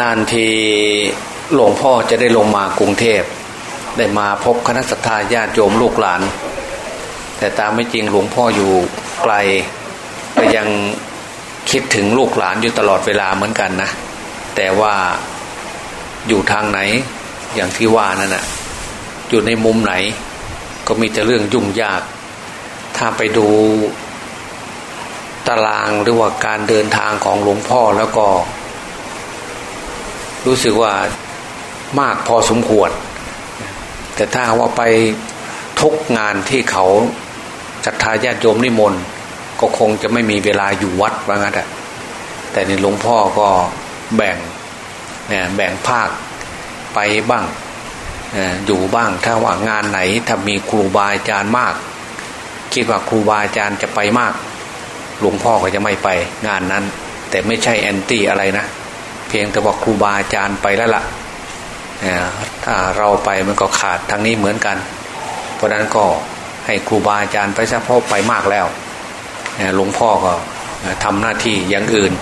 นานทีหลวงพ่อจะได้ลงมากรุงเทพ ได้มาพบคณะสัตยาญาติโยมลูกหลาน แต่ตามไม่จริงหลวงพ่ออยู่ไกลก็ยังคิดถึงลูกหลานอยู่ตลอดเวลาเหมือนกันนะ แต่ว่าอยู่ทางไหนอย่างที่ว่านั่นนะอยู่ในมุมไหน ก็มีแต่เรื่องยุ่งยาก ถ้าไปดูตารางหรือว่าการเดินทางของหลวงพ่อแล้วก็ รู้สึกว่ามากพอสมควร แต่ถ้าว่าไปทุกงานที่เขาจัดทายาติโยมนิมนต์ก็คงจะไม่มีเวลาอยู่วัดว่างั้นแต่แต่ในหลวงพ่อก็แบ่งเนี่ยแบ่งภาคไปบ้างอยู่บ้างถ้าว่างานไหนถ้ามีครูบาอาจารย์มาก คิดว่าครูบาอาจารย์จะไปมาก หลวงพ่อก็จะไม่ไปงานนั้น แต่ไม่ใช่แอนตี้อะไรนะ พียงแต่ว่าครูบาอาจารย์ไปแล้วละ่ะถ้าเราไปมันก็ขาดทางนี้เหมือนกัน เพราะนั้นก็ให้ครูบาอาจารย์ไปซะเพราะไปมากแล้วหลวงพ่อก็ทำหน้าที่อย่างอื่น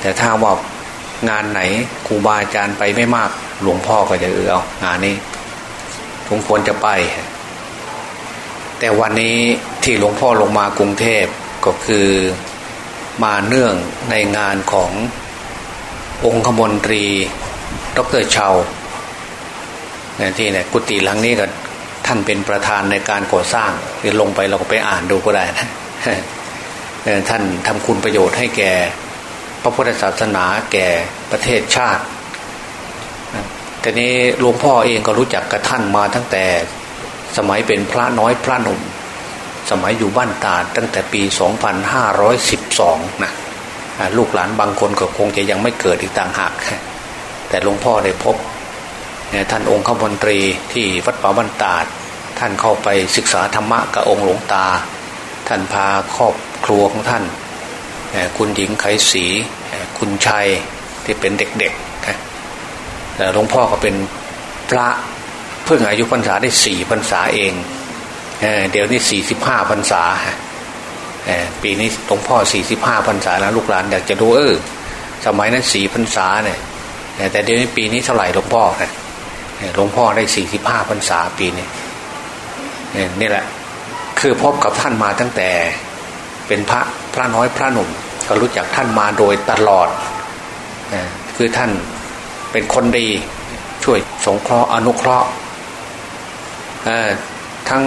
แต่ถ้าว่างานไหนครูบาอาจารย์ไปไม่มาก หลวงพ่อก็จะเออเอางานนี้สมควรจะไป แต่วันนี้ที่หลวงพ่อลงมากรุงเทพก็คือมาเนื่องในงานของ องคมนตรีดรเชาที่เนี่ยกุฏิหลังนี้ก็ท่านเป็นประธานในการก่อสร้างเดี๋ยวลงไปเราก็ไปอ่านดูก็ได้นะท่านทำคุณประโยชน์ให้แก่พระพุทธศาสนาแก่ประเทศชาติแต่นี้หลวงพ่อเองก็รู้จักกับท่านมาตั้งแต่สมัยเป็นพระน้อยพระหนุ่ม สมัยอยู่บ้านตาตั้งแต่ปี 2512 นะ ลูกหลานบางคนก็คงจะยังไม่เกิดอีกต่างหาก แต่หลวงพ่อได้พบท่านองค์ขมนตรีที่วัดป่าบ้านตาด ท่านเข้าไปศึกษาธรรมะกับองค์หลวงตา ท่านพาครอบครัวของท่าน คุณหญิงไขสีคุณชัยที่เป็นเด็กๆแต่หลวงพ่อก็เป็นพระเพิ่งอายุพรรษาได้สี่พรรษาเองเดี๋ยวนี้สี่สิบห้าพรรษา ปีนี้หลวงพ่อสี่สิบห้าพรรษาแล้วลูกหลานอยากจะดูเออสมัยนั้นสี่พรรษาเนี่ยแต่เดี๋ยวนี้ปีนี้เท่าไหร่หลวงพ่อเนี่ยหลวงพ่อได้สี่สิบห้าพรรษาปีนี้นี่แหละ คือพบกับท่านมาตั้งแต่เป็นพระพระน้อยพระหนุ่ม ก็รู้จักท่านมาโดยตลอดคือท่านเป็นคนดีช่วยสงเคราะห์อนุเคราะห์ทั้ง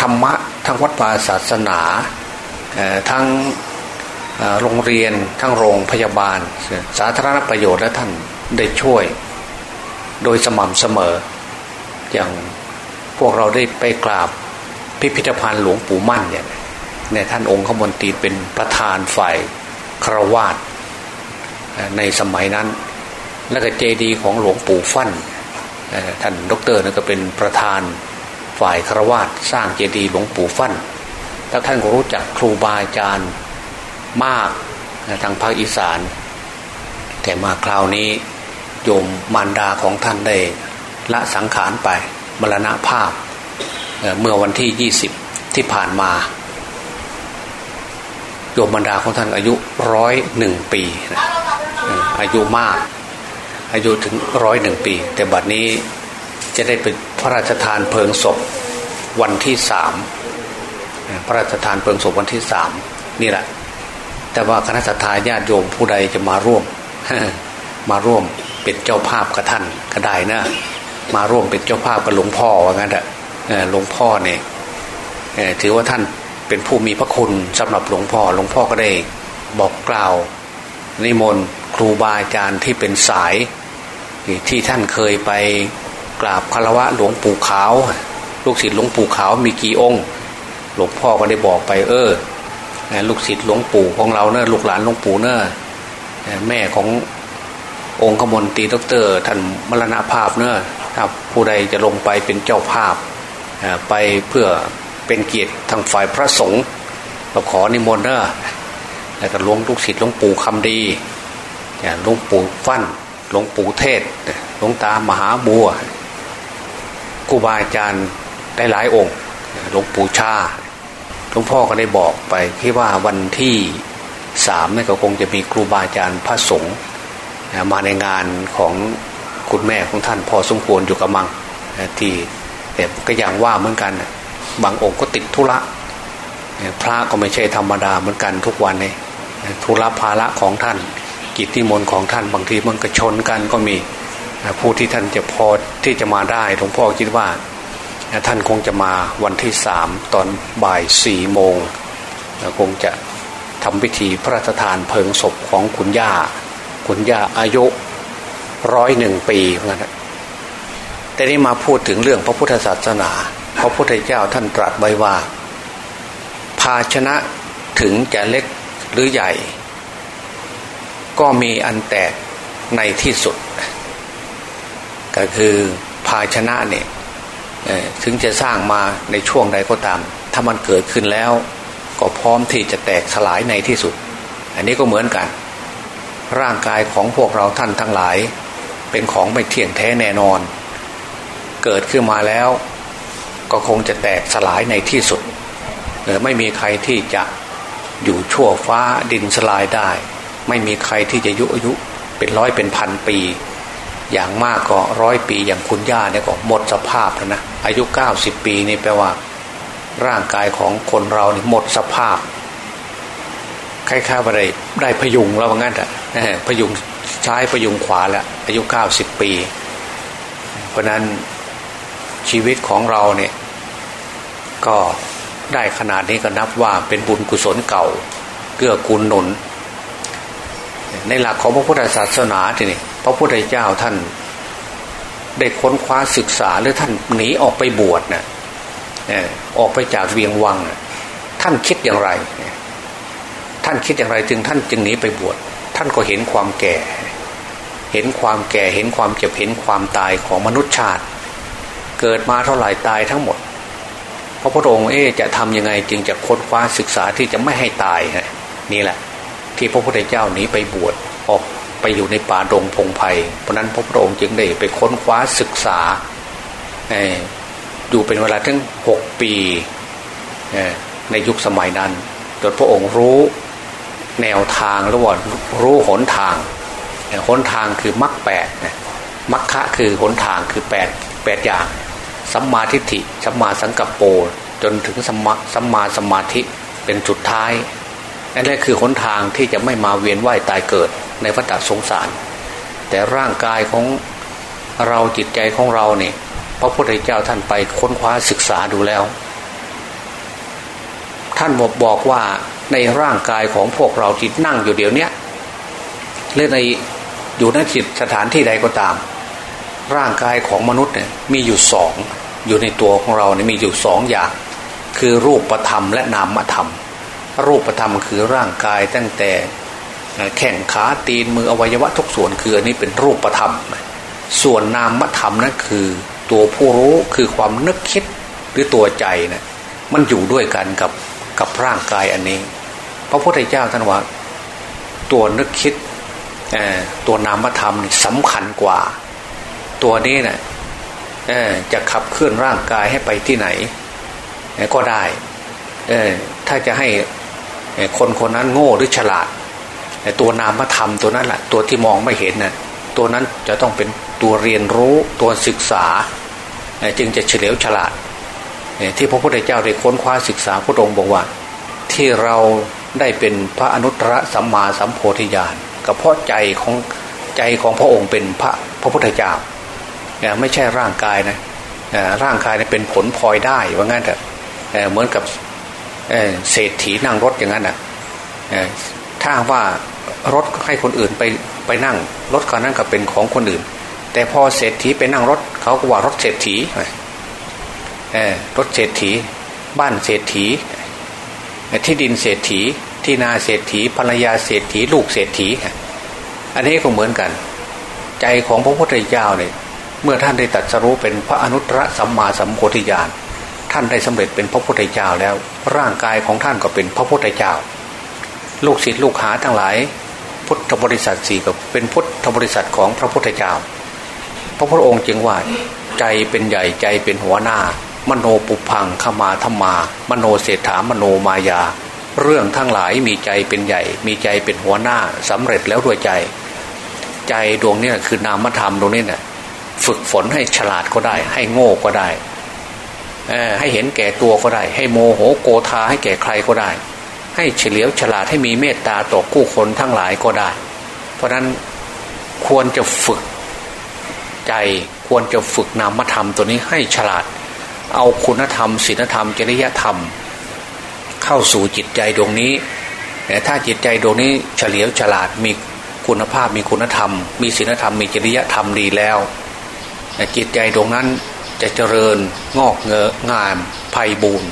ธรรมะทั้งวัดวาศาสนา ทั้งโรงเรียนทั้งโรงพยาบาล สาธารณประโยชน์และท่านได้ช่วยโดยสม่ำเสมอ อย่างพวกเราได้ไปกราบพิพิธภัณฑ์หลวงปู่มั่นเนี่ยในท่านองค์ขมนตรีเป็นประธานฝ่ายครวาสในสมัยนั้น และก็เจดีของหลวงปู่ฟั่นท่านดรนั่นก็เป็นประธานฝ่ายครวาสสร้างเจดีย์หลวงปู่ฟั่น แล้วท่านก็รู้จักครูบาอาจารย์มากทางภาคอีสาน แต่มาคราวนี้โยมมารดาของท่านได้ละสังขารไปมรณภาพเมื่อวันที่ยี่สิบที่ผ่านมา โยมมารดาของท่านอายุร้อยหนึ่งปีอายุมาก อายุถึงร้อยหนึ่งปี แต่บัดนี้จะได้เป็นพระราชทานเพลิงศพวันที่สาม พระราชทานเพลิงศพวันที่สามนี่แหละ แต่ว่าคณะสัตยาญาติโยมผู้ใดจะมาร่วม มาร่วมเป็นเจ้าภาพกับท่านก็ได้นะ มาร่วมเป็นเจ้าภาพกับหลวงพ่อว่างั้นแหละหลวงพ่อเนี่ยถือว่าท่านเป็นผู้มีพระคุณสำหรับหลวงพ่อ หลวงพ่อก็ได้บอกกล่าว นิมนต์ครูบาอาจารย์ที่เป็นสาย ที่ท่านเคยไปกราบคารวะหลวงปู่ขาว ลูกศิษย์หลวงปู่ขาวมีกี่องค์ หลวงพ่อก็ได้บอกไป เออลูกศิษย์หลวงปู่ของเราเนอะลูกหลานหลวงปู่เนอะแม่ขององค์ขมนตีดรท่านมรณภาพเนอะถ้าผู้ใดจะลงไปเป็นเจ้าภาพไปเพื่อเป็นเกียรติทางฝ่ายพระสงฆ์เราขอนิมนต์เนอะแล้วก็หลวงลูกศิษย์หลวงปู่คำดีหลวงปู่ฟั่นหลวงปู่เทศหลวงตามหาบัวครูบาอาจารย์ได้หลายองค์หลวงปู่ชา ลวงพ่อก็ได้บอกไปที่ว่าวันที่สามนี่ก็คงจะมีครูบาอาจารย์พระสงฆ์มาในงานของคุณแม่ของท่านพอสมควรอยู่กับมังที่แต่ก็อย่างว่าเหมือนกัน บางองค์ก็ติดธุระพระก็ไม่ใช่ธรรมดาเหมือนกันทุกวันนี้ธุระภาระของท่าน กิจที่มนของท่านบางทีมันก็ชนกันก็มีผู้ที่ท่านจะพอที่จะมาได้หลวงพ่อคิดว่า ท่านคงจะมาวันที่สามตอนบ่ายสี่โมงคงจะทำพิธีพระราชทานเพลิงศพของคุณย่า คุณย่าอายุร้อยหนึ่งปีเหมือนกันแต่นี้มาพูดถึงเรื่องพระพุทธศาสนา พระพุทธเจ้าท่านตรัสไว้ว่า ภาชนะถึงจะเล็กหรือใหญ่ ก็มีอันแตกในที่สุด ก็คือภาชนะเนี่ย ถึงจะสร้างมาในช่วงใดก็ตาม ถ้ามันเกิดขึ้นแล้วก็พร้อมที่จะแตกสลายในที่สุด อันนี้ก็เหมือนกัน ร่างกายของพวกเราท่านทั้งหลาย เป็นของไม่เที่ยงแท้แน่นอน เกิดขึ้นมาแล้ว ก็คงจะแตกสลายในที่สุดไม่มีใครที่จะอยู่ชั่วฟ้าดินสลายได้ ไม่มีใครที่จะยุอายุเป็นร้อยเป็นพันปี อย่างมากก็ร้อยปีอย่างคุณย่าเนี่ยก็หมดสภาพแล้วนะอายุเก้าสิบปีนี่แปลว่า ร่างกายของคนเราเนี่ยหมดสภาพคล้ายๆว่าได้ได้พยุงแล้วว่างั้นอะพยุงใช้พยุงขวาแล้วอายุเก้าสิบปี เพราะนั้นชีวิตของเราเนี่ยก็ได้ขนาดนี้ก็นับว่าเป็นบุญกุศลเก่าเกื้อกูลหนุน ในหลักของพระพุทธศาสนาทีนี่ พระพุทธเจ้าท่านได้ค้นคว้าศึกษาหรือท่านหนีออกไปบวชนะ่ะออกไปจากเวียงวังท่านคิดอย่างไร ท่านคิดอย่างไรจึงท่านจึงหนีไปบวช ท่านก็เห็นความแก่ เห็นความแก่เห็นความเจ็บเห็นความตายของมนุษยชาติ เกิดมาเท่าไหร่ตายทั้งหมดพระพุทธองค์เอ๊จะทำยังไงจึงจะค้นคว้าศึกษาที่จะไม่ให้ตายนี่แหละ ที่พระพุทธเจ้าหนีไปบวชออก ไปอยู่ในป่าดงพงไพ่เพราะนั้นพระพุทธองค์จึงได้ไปค้นคว้าศึกษาอยู่เป็นเวลาถึงหกปีในยุคสมัยนั้นจนพระองค์รู้แนวทางหรือว่ารู้หนทางหนทางคือมรรคแปดมรรคะคือหนทางคือแปดแปดอย่างสัมมาทิฏฐิสัมมาสังกัปโปจนถึงสัมมาสัมมาสมาธิเป็นสุดท้าย นั่นแหละคือหนทางที่จะไม่มาเวียนว่ายตายเกิดในวัฏสงสาร แต่ร่างกายของเราจิตใจของเราเนี่ยพระพุทธเจ้าท่านไปค้นคว้าศึกษาดูแล้ว ท่านบอกบอกว่าในร่างกายของพวกเราจิตนั่งอยู่เดี๋ยวนี้หรือในอยู่ในจิตสถานที่ใดก็ตาม ร่างกายของมนุษย์เนี่ยมีอยู่สองอยู่ในตัวของเราเนี่ยมีอยู่สองอย่าง คือรูปประธรรมและนามธรรม รูปธรรมคือร่างกายตั้งแต่แข้งขาตีนมืออวัยวะทุกส่วนคืออันนี้เป็นรูปธรรม ส่วนนามธรรมนั่นคือตัวผู้รู้คือความนึกคิดหรือตัวใจนะมันอยู่ด้วยกันกับกับร่างกายอันนี้ พระพุทธเจ้าท่านว่าตัวนึกคิดตัวนามธรรมนี่สำคัญกว่า ตัวนี้เนะ่ยจะขับเคลื่อนร่างกายให้ไปที่ไหนก็ได้ถ้าจะให้ คนคนนั้นโง่หรือฉลาดตัวนามธรรมตัวนั้นแหละตัวที่มองไม่เห็นน่ะตัวนั้นจะต้องเป็นตัวเรียนรู้ตัวศึกษา จึงจะเฉลียวฉลาด ที่พระพุทธเจ้าได้ค้นคว้าศึกษาพระองค์บอกว่า ที่เราได้เป็นพระอนุตตรสัมมาสัมโพธิญาณก็เพราะใจของใจของพระองค์เป็นพระพระพุทธเจ้าไม่ใช่ร่างกายนะร่างกายเป็นผลพลอยได้ว่างั้นเถอะเหมือนกับ เศรษฐีนั่งรถอย่างนั้นอะถ้าว่ารถให้คนอื่นไปไปนั่ง รถคันนั้นก็เป็นของคนอื่น แต่พอเศรษฐีไปนั่งรถเขาก็ว่ารถเศรษฐีรถเศรษฐี บ้านเศรษฐี ที่ดินเศรษฐี ที่นาเศรษฐีภรรยาเศรษฐี ลูกเศรษฐี อันนี้ก็เหมือนกัน ใจของพระพุทธเจ้าเนี่ยเมื่อท่านได้ตัดสรู้เป็นพระอนุตตรสัมมาสัมโพธิญาณ ท่านได้สำเร็จเป็นพระพุทธเจ้าแล้ว ร่างกายของท่านก็เป็นพระพุทธเจ้า ลูกศิษย์ลูกหาทั้งหลาย พุทธบริษัทสี่ก็เป็นพุทธบริษัทของพระพุทธเจ้า พระพุทธองค์จึงว่าใจเป็นใหญ่ใจเป็นหัวหน้า มโนปุพังขมาธรรมา มโนเศรษฐามโนมายา เรื่องทั้งหลายมีใจเป็นใหญ่ มีใจเป็นหัวหน้าสำเร็จแล้วด้วยใจ ใจดวงนี้คือนามธรรมดวงนี้เนี่ยฝึกฝนให้ฉลาดก็ได้ ให้โง่ก็ได้ ให้เห็นแก่ตัวก็ได้ ให้โมโหโกธาให้แก่ใครก็ได้ ให้เฉลียวฉลาดให้มีเมตตาต่อผู้คนทั้งหลายก็ได้ เพราะนั้นควรจะฝึกใจควรจะฝึกนามธรรมตัวนี้ให้ฉลาด เอาคุณธรรมศีลธรรมจริยธรรม เข้าสู่จิตใจดวงนี้แต่ถ้าจิตใจดวงนี้เฉลียวฉลาดมีคุณภาพมีคุณธรรม มีศีลธรรมมีจริยธรรมดีแล้วจิตใจดวงนั้น จะเจริญงอกเงยงามไพ่บูรณ์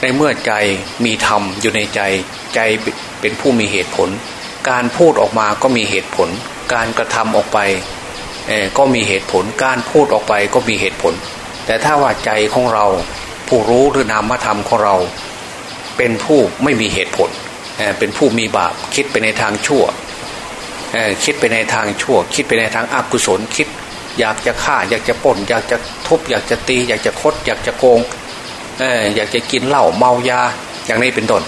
ในเมื่อใจมีธรรมอยู่ในใจใจเป็นผู้มีเหตุผล การพูดออกมาก็มีเหตุผล การกระทำออกไปก็มีเหตุผล การพูดออกไปก็มีเหตุผล แต่ถ้าว่าใจของเราผู้รู้หรือนามธรรมของเรา เป็นผู้ไม่มีเหตุผลเป็นผู้มีบาปคิดไปในทางชั่วคิดไปในทางชั่ว คิดไปในทางอกุศลคิด อยากจะฆ่า อยากจะป่น อยากจะทุบ อยากจะตี อยากจะคด อยากจะโกงอยากจะกินเหล้าเมายาอย่างนี้เป็นต้น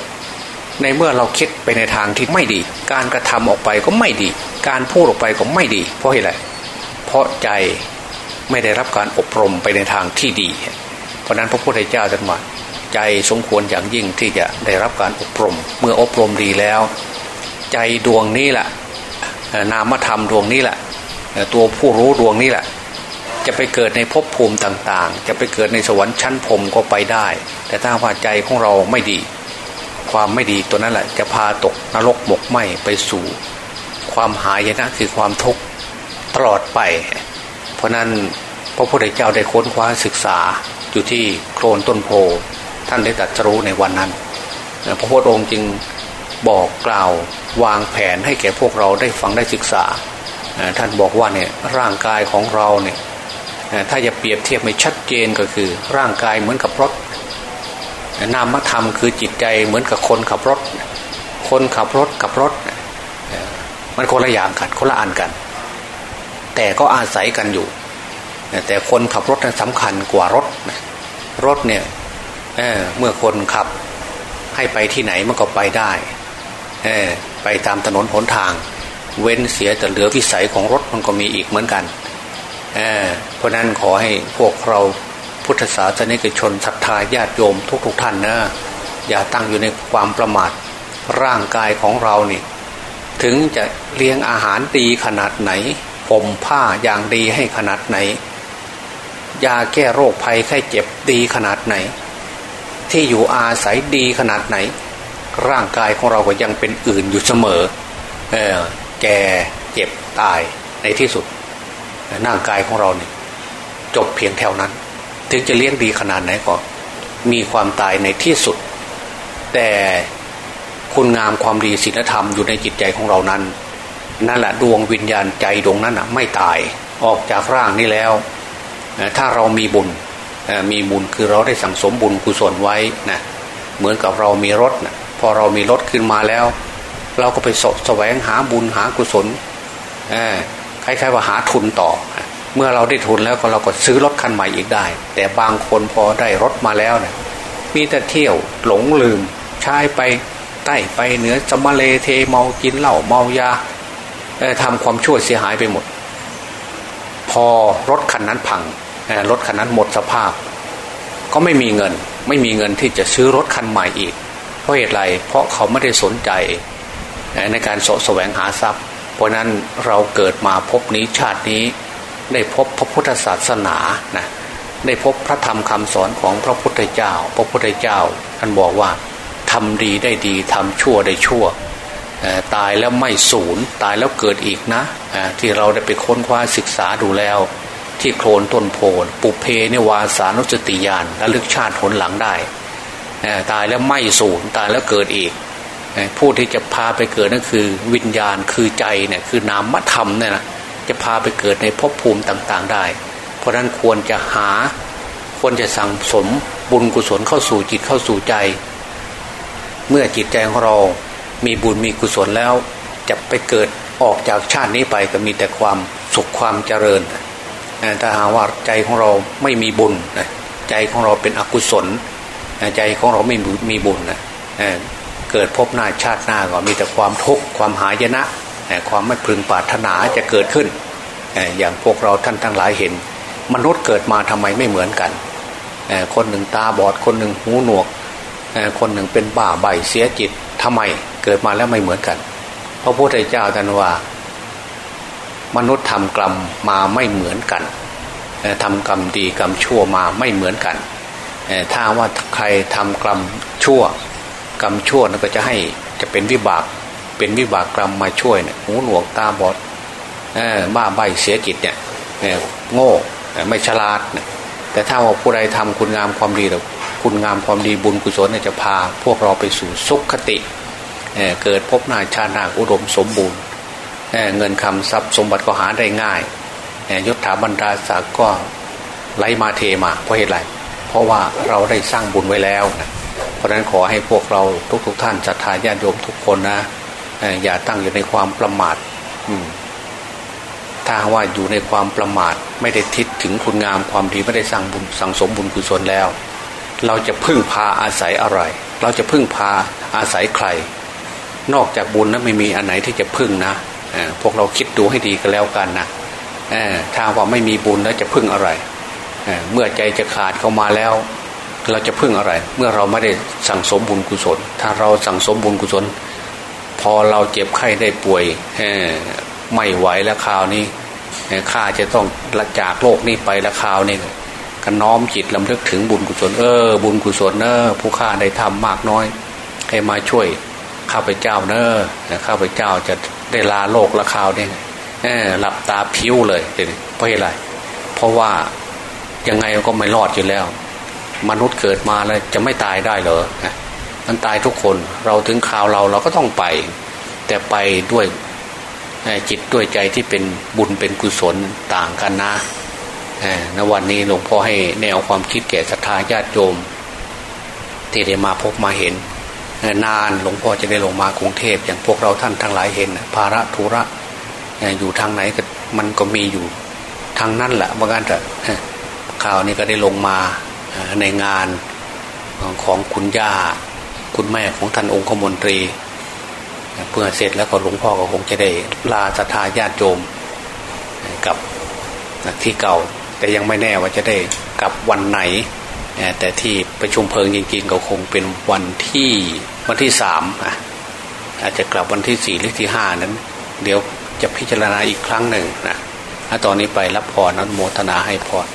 ในเมื่อเราคิดไปในทางที่ไม่ดี การกระทำออกไปก็ไม่ดี การพูดออกไปก็ไม่ดี เพราะอะไรเพราะใจไม่ได้รับการอบรมไปในทางที่ดี เพราะนั้นพระพุทธเจ้าตรัสว่าใจสมควรอย่างยิ่งที่จะได้รับการอบรม เมื่ออบรมดีแล้ว ใจดวงนี้แหละนามธรรมดวงนี้แหละ ตัวผู้รู้ดวงนี้แหละ จะไปเกิดในภพภูมิต่างๆ จะไปเกิดในสวรรค์ชั้นพรมก็ไปได้ แต่ถ้าว่าใจของเราไม่ดี ความไม่ดีตัวนั้นแหละ จะพาตกนรกหมกไหมไปสู่ ความหายนะคือความทุกข์ตลอดไป เพราะนั้นพระพุทธเจ้าได้ค้นคว้าศึกษาอยู่ที่โคลนต้นโพท่านได้ตัดรู้ในวันนั้น พระพุทธองค์จึงบอกกล่าววางแผนให้แก่พวกเราได้ฟังได้ศึกษา ท่านบอกว่าเนี่ยร่างกายของเราเนี่ยถ้าจะเปรียบเทียบไม่ชัดเจนก็คือ ร่างกายเหมือนกับรถ นามธรรมคือจิตใจเหมือนกับคนขับรถ คนขับรถกับรถ มันคนละอย่างกันคนละอันกัน แต่ก็อาศัยกันอยู่ แต่คนขับรถนั้นสำคัญกว่ารถ รถเนี่ยเเมื่อคนขับให้ไปที่ไหนมันก็ไปได้ ไปตามถนนหนทาง เว้นเสียแต่เหลือวิสัยของรถมันก็มีอีกเหมือนกันเเพราะนั้นขอให้พวกเราพุทธศาสนิกชนศรัทธาญาติโยมทุกๆทท่านนะอย่าตั้งอยู่ในความประมาทร่างกายของเราเนี่ยถึงจะเลี้ยงอาหารดีขนาดไหนผมผ้าอย่างดีให้ขนาดไหน ยาแก้โรคภัยไข้เจ็บดีขนาดไหน ที่อยู่อาศัยดีขนาดไหน ร่างกายของเราก็ยังเป็นอื่นอยู่เสมอเออ แก่เจ็บตายในที่สุดร่างกายของเราเนี่ยจบเพียงแถวนั้น ถึงจะเลี้ยงดีขนาดไหนก็มีความตายในที่สุด แต่คุณงามความดีศีลธรรมอยู่ในจิตใจของเรานั้น นั่นแหละดวงวิญญาณใจดวงนั้นอะไม่ตายออกจากร่างนี้แล้ว ถ้าเรามีบุญมีบุญคือเราได้สั่งสมบุญกุศลไว้นะเหมือนกับเรามีรถนะพอเรามีรถขึ้นมาแล้ว เราก็ไปสแสวงหาบุญหากุศลคล้ายๆว่าหาทุนต่อ เมื่อเราได้ทุนแล้วก็เราก็ซื้อรถคันใหม่อีกได้ แต่บางคนพอได้รถมาแล้วเนี่ยมีแต่เที่ยวหลงลืมใช้ไปใต้ไปเหนือจมาเลเทเมากินเหล้าเมายาทำความชั่วเสียหายไปหมด พอรถคันนั้นพังรถคันนั้นหมดสภาพ ก็ไม่มีเงิน ไม่มีเงินที่จะซื้อรถคันใหม่อีก เพราะเหตุไรเพราะเขาไม่ได้สนใจ ในการสแสวงหาทรัพย์ เพราะนั้นเราเกิดมาพบนี้ชาตินี้ได้พบพระพุทธศาสนานะได้พบพระธรรมคำสอนของพระพุทธเจ้า พระพุทธเจ้าท่านบอกว่าทำดีได้ดีทำชั่วได้ชั่วตายแล้วไม่สูญตายแล้วเกิดอีกนะที่เราได้ไปค้นคว้าศึกษาดูแล้ว ที่โคลนต้นโพนปุเพเนวาสานุสติยานและลึกชาติผลหลังได้ตายแล้วไม่สูญตายแล้วเกิดอีก ผู้ที่จะพาไปเกิดนั่นคือ วิญญาณคือใจเนี่ยคือนามธรรมเนี่ยนะจะพาไปเกิดในภพภูมิต่างๆได้ เพราะนั้นควรจะหาควรจะสั่งสมบุญกุศลเข้าสู่จิตเข้าสู่ใจ เมื่อจิตใจของเรา มีบุญมีกุศลแล้ว จะไปเกิดออกจากชาตินี้ไปก็มีแต่ความสุขความเจริญถ้าหาว่าใจของเราไม่มีบุญใจของเราเป็นอกุศลใจของเราไม่มีบุญนะ เกิดพบหน้าชาติหน้าก็มีแต่ความทุกข์ความหายนะ ความไม่พึงปรารถนาจะเกิดขึ้น อย่างพวกเราท่านทั้งหลายเห็น มนุษย์เกิดมาทำไมไม่เหมือนกัน คนหนึ่งตาบอดคนหนึ่งหูหนวก คนหนึ่งเป็นบ้าใบเสียจิตทำไมเกิดมาแล้วไม่เหมือนกัน พระพุทธเจ้าท่านว่า มนุษย์ทำกรรมมาไม่เหมือนกันทำกรรมดีกรรมชั่วมาไม่เหมือนกันถ้าว่าใครทำกรรมชั่ว กรรมชั่วนั่นก็จะให้จะเป็นวิบากเป็นวิบากกรรมมาช่วยเนี่ยหูหนวกตาบอดบ้าใบเสียจิตเนี่ยโง่ไม่ฉลาดเนี่ยแต่ถ้าว่าผู้ใดทำคุณงามความดีแล้วคุณงามความดีบุญกุศลจะพา พวกเราไปสู่สุขคติเเกิดพบนาชาตินาอุดมสมบูรณ์เเงินคำทรัพย์สมบัติก็หาได้ง่ายยศถาบรรดาศักดิ์ก็ไหลมาเทมาเพราะเหตุไรเพราะว่าเราได้สร้างบุญไว้แล้วนะ ราะนั้นขอให้พวกเราทุกๆทท่านศรัทธาญาติโยมทุกคนนะอย่าตั้งอยู่ในความประมาทถ้าว่าอยู่ในความประมาท ไม่ได้ทิศถึงคุณงามความดีไม่ได้สร้างบุญสั่งสมบุญกุศลแล้ว เราจะพึ่งพาอาศัยอะไร เราจะพึ่งพาอาศัยใคร นอกจากบุญนะไม่มีอันไหนที่จะพึ่งนะพวกเราคิดดูให้ดีกันแล้วกันนะถ้าว่าไม่มีบุญแล้วจะพึ่งอะไรเมื่อใจจะขาดเข้ามาแล้ว เราจะพึ่งอะไร เมื่อเราไม่ได้สั่งสมบุญกุศล ถ้าเราสั่งสมบุญกุศล พอเราเจ็บไข้ได้ป่วยไม่ไหวแล้วคราวนี้ข้าจะต้องละจากโลกนี้ไปแล้วคราวนี้ก็น้อมจิตลำลึกถึงบุญกุศลเออบุญกุศลเนอผู้ข้าได้ทำมากน้อย ให้มาช่วยข้าพเจ้าเนอข้าพเจ้าจะได้ลาโลกละคราวนี้หลับตาพิ้วเลยเพราะอะไรเพราะว่ายังไงก็ไม่รอดอยู่แล้ว มนุษย์เกิดมาแล้วจะไม่ตายได้เหรอมันตายทุกคนเราถึงข่าวเราเราก็ต้องไป แต่ไปด้วยจิตด้วยใจที่เป็นบุญเป็นกุศลต่างกันนะในวันนี้หลวงพ่อให้แนวความคิดแก่ศรัทธาญาติโยม ที่ได้มาพบมาเห็น นานหลวงพ่อจะได้ลงมากรุงเทพอย่างพวกเราท่านทั้งหลายเห็น ภาระธุระอยู่ทางไหนก็มันก็มีอยู่ทางนั้นแหละว่ากันเถอะข่าวนี้ก็ได้ลงมา ในงานของคุณย่า คุณแม่ของท่านองคมนตรี เพื่อเสร็จแล้วก็หลวงพ่อก็คงจะได้ลาศรัทธาญาติโยมกับที่เก่า แต่ยังไม่แน่ว่าจะได้กลับวันไหน แต่ที่ประชุมเพลิงจริงๆก็คงเป็นวันที่วันที่สามอาจจะกลับวันที่สี่หรือที่ห้านั้น เดี๋ยวจะพิจารณาอีกครั้งหนึ่งนะตอนนี้ไปรับพรนันโมทนาให้พร